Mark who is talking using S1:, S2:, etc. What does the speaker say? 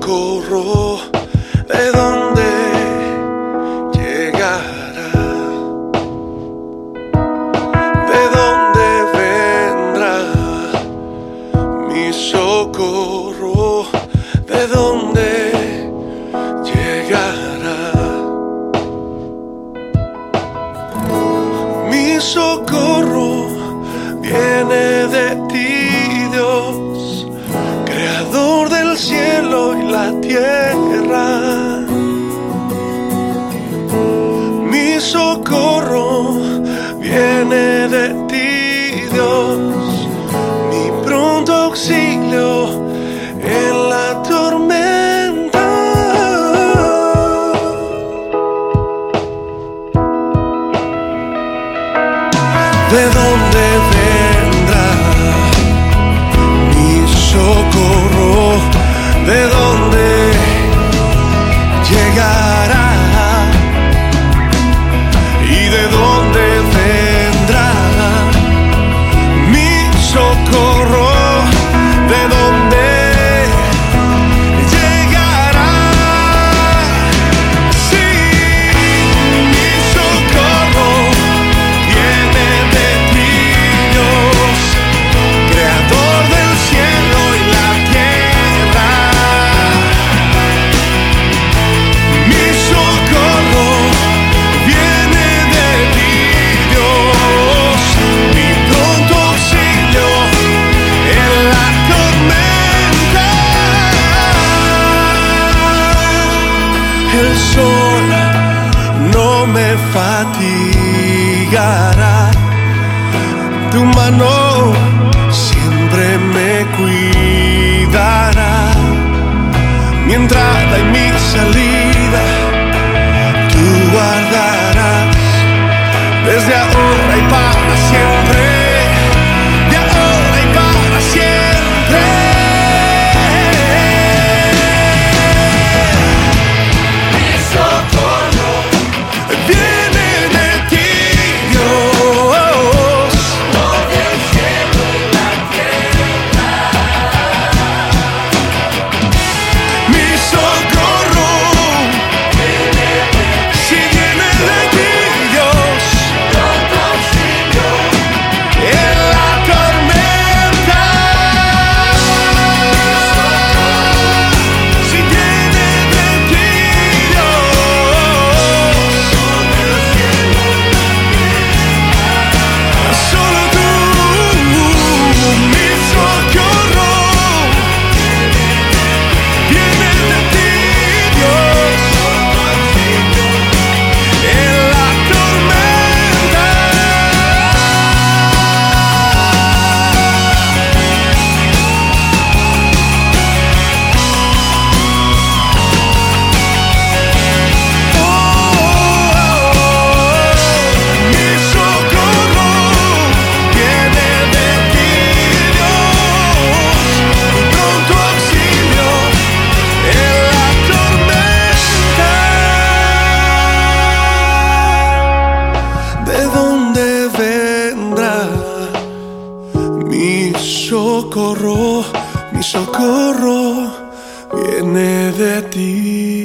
S1: socorro, ¿de dónde llegará? ¿De dónde vendrá mi socorro? ¿De dónde llegará? Mi socorro viene tierra. Mi socorro viene de ti, Dios, mi pronto auxilio en la tormenta. ¿De dónde vendrá mi socorro? ¿De dónde llegará? El sol no me fatigará, tu mano siempre me cuidará. Mi entrada y mi salida, socorro? Mi socorro viene de ti.